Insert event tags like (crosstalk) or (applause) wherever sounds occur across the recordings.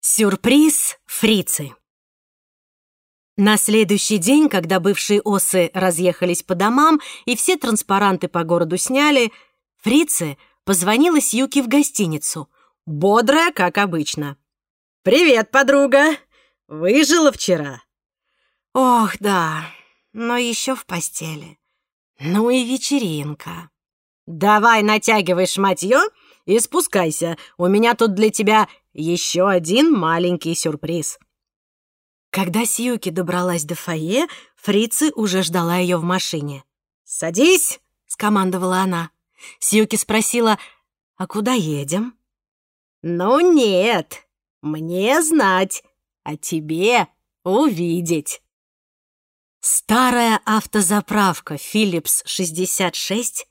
Сюрприз фрицы. На следующий день, когда бывшие осы разъехались по домам и все транспаранты по городу сняли, фрицы позвонила Сьюки в гостиницу, бодрая, как обычно. «Привет, подруга! Выжила вчера?» «Ох, да, но еще в постели. Ну и вечеринка». «Давай натягивай шматье и спускайся. У меня тут для тебя еще один маленький сюрприз». Когда Сьюки добралась до фойе, Фрицы уже ждала ее в машине. «Садись!» — скомандовала она. Сьюки спросила, «А куда едем?» «Ну нет, мне знать, а тебе увидеть». Старая автозаправка Philips 66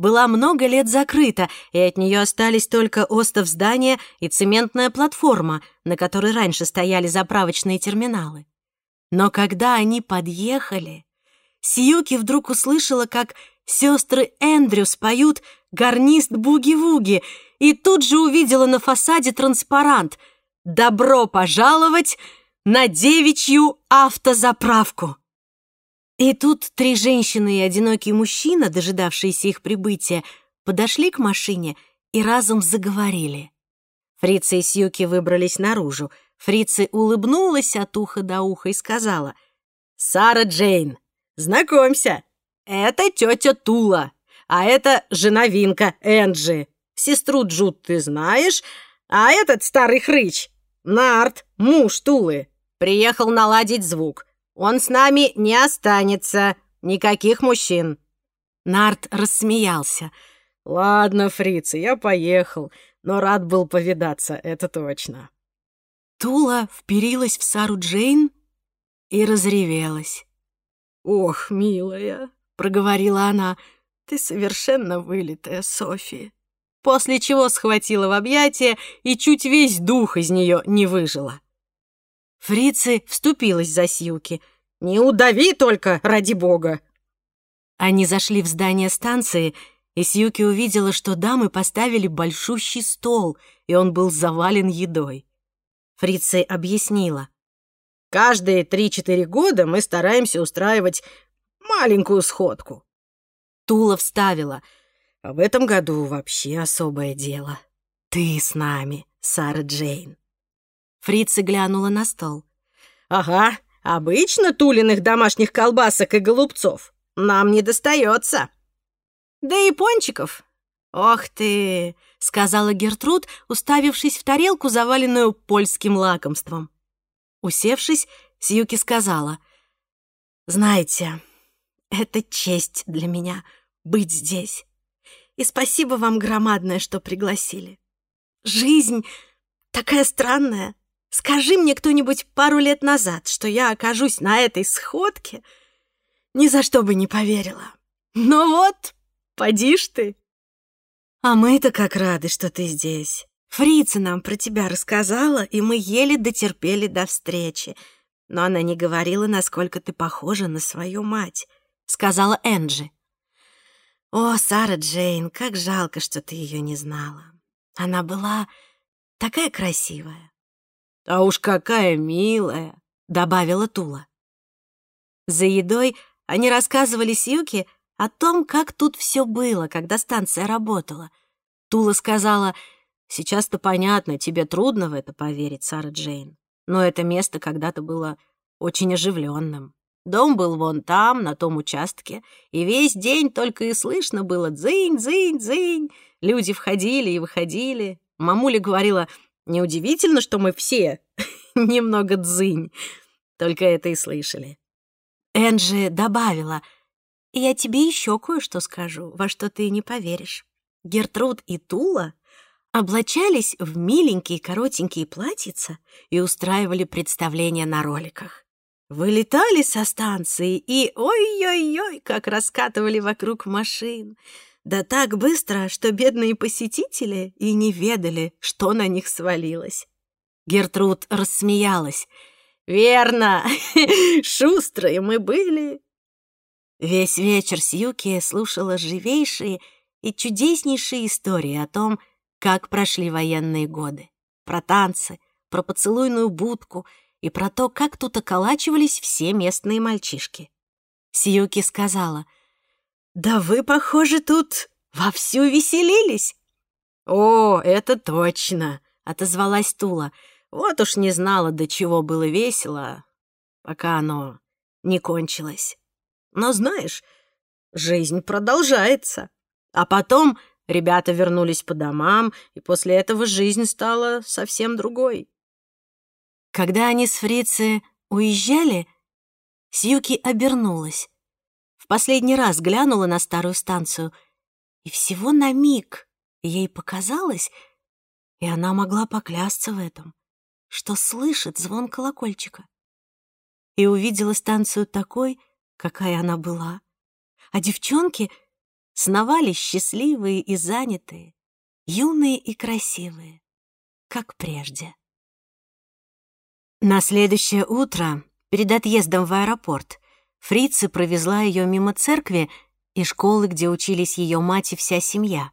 была много лет закрыта, и от нее остались только остов здания и цементная платформа, на которой раньше стояли заправочные терминалы. Но когда они подъехали, Сьюки вдруг услышала, как сестры Эндрюс поют «Гарнист буги-вуги», и тут же увидела на фасаде транспарант «Добро пожаловать на девичью автозаправку». И тут три женщины и одинокий мужчина, дожидавшиеся их прибытия, подошли к машине и разом заговорили. Фрица и Сьюки выбрались наружу. Фрица улыбнулась от уха до уха и сказала, «Сара Джейн, знакомься, это тетя Тула, а это жена Винка Энджи. Сестру Джуд ты знаешь, а этот старый хрыч, Нарт, муж Тулы, приехал наладить звук. Он с нами не останется. Никаких мужчин». Нарт рассмеялся. «Ладно, фрицы, я поехал, но рад был повидаться, это точно». Тула вперилась в Сару Джейн и разревелась. «Ох, милая», — проговорила она, — «ты совершенно вылитая, Софи». После чего схватила в объятия и чуть весь дух из нее не выжила. Фрицы вступилась за Сьюки. «Не удави только, ради бога!» Они зашли в здание станции, и Сьюки увидела, что дамы поставили большущий стол, и он был завален едой. Фрицы объяснила. «Каждые три-четыре года мы стараемся устраивать маленькую сходку». Тула вставила. «А в этом году вообще особое дело. Ты с нами, Сара Джейн». Фрица глянула на стол. «Ага, обычно тулиных домашних колбасок и голубцов нам не достается. Да и пончиков. Ох ты!» — сказала Гертруд, уставившись в тарелку, заваленную польским лакомством. Усевшись, Сьюки сказала, «Знаете, это честь для меня быть здесь. И спасибо вам громадное, что пригласили. Жизнь такая странная. Скажи мне кто-нибудь пару лет назад, что я окажусь на этой сходке, ни за что бы не поверила. Но вот, поди ж ты. А мы-то как рады, что ты здесь. Фрица нам про тебя рассказала, и мы еле дотерпели до встречи. Но она не говорила, насколько ты похожа на свою мать, сказала Энджи. О, Сара Джейн, как жалко, что ты ее не знала. Она была такая красивая. «А уж какая милая!» — добавила Тула. За едой они рассказывали Сьюке о том, как тут все было, когда станция работала. Тула сказала, «Сейчас-то понятно, тебе трудно в это поверить, Сара Джейн, но это место когда-то было очень оживленным. Дом был вон там, на том участке, и весь день только и слышно было «дзынь, дзынь, дзынь». Люди входили и выходили. Мамуля говорила, Неудивительно, что мы все (laughs) немного дзынь. Только это и слышали. Энджи добавила, «Я тебе еще кое-что скажу, во что ты не поверишь. Гертруд и Тула облачались в миленькие коротенькие платьица и устраивали представления на роликах. Вылетали со станции и ой-ой-ой, как раскатывали вокруг машин. Да так быстро, что бедные посетители и не ведали, что на них свалилось. Гертруд рассмеялась. «Верно, (laughs) шустрые мы были». Весь вечер Сьюки слушала живейшие и чудеснейшие истории о том, как прошли военные годы. Про танцы, про поцелуйную будку и про то, как тут околачивались все местные мальчишки. Сьюки сказала, «Да вы, похоже, тут вовсю веселились». «О, это точно!» — отозвалась Тула. «Вот уж не знала, до чего было весело, пока оно не кончилось. Но знаешь, жизнь продолжается. А потом ребята вернулись по домам, и после этого жизнь стала совсем другой». Когда они с Фрицы уезжали, Сьюки обернулась. Последний раз глянула на старую станцию, и всего на миг ей показалось, и она могла поклясться в этом, что слышит звон колокольчика. И увидела станцию такой, какая она была. А девчонки сновали счастливые и занятые, юные и красивые, как прежде. На следующее утро, перед отъездом в аэропорт, Фрица провезла ее мимо церкви и школы, где учились ее мать и вся семья.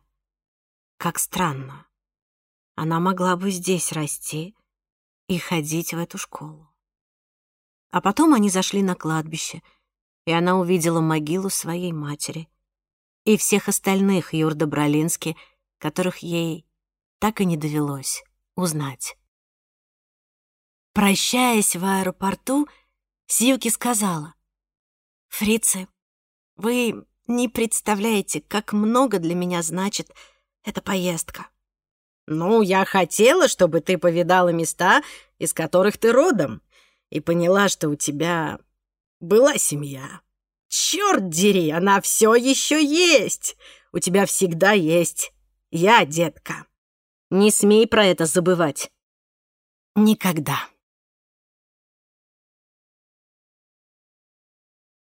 Как странно. Она могла бы здесь расти и ходить в эту школу. А потом они зашли на кладбище, и она увидела могилу своей матери и всех остальных Юрда Бролински, которых ей так и не довелось узнать. Прощаясь в аэропорту, Сьюки сказала, «Фрицы, вы не представляете, как много для меня значит эта поездка». «Ну, я хотела, чтобы ты повидала места, из которых ты родом, и поняла, что у тебя была семья. Черт дери, она все еще есть! У тебя всегда есть я, детка. Не смей про это забывать. Никогда.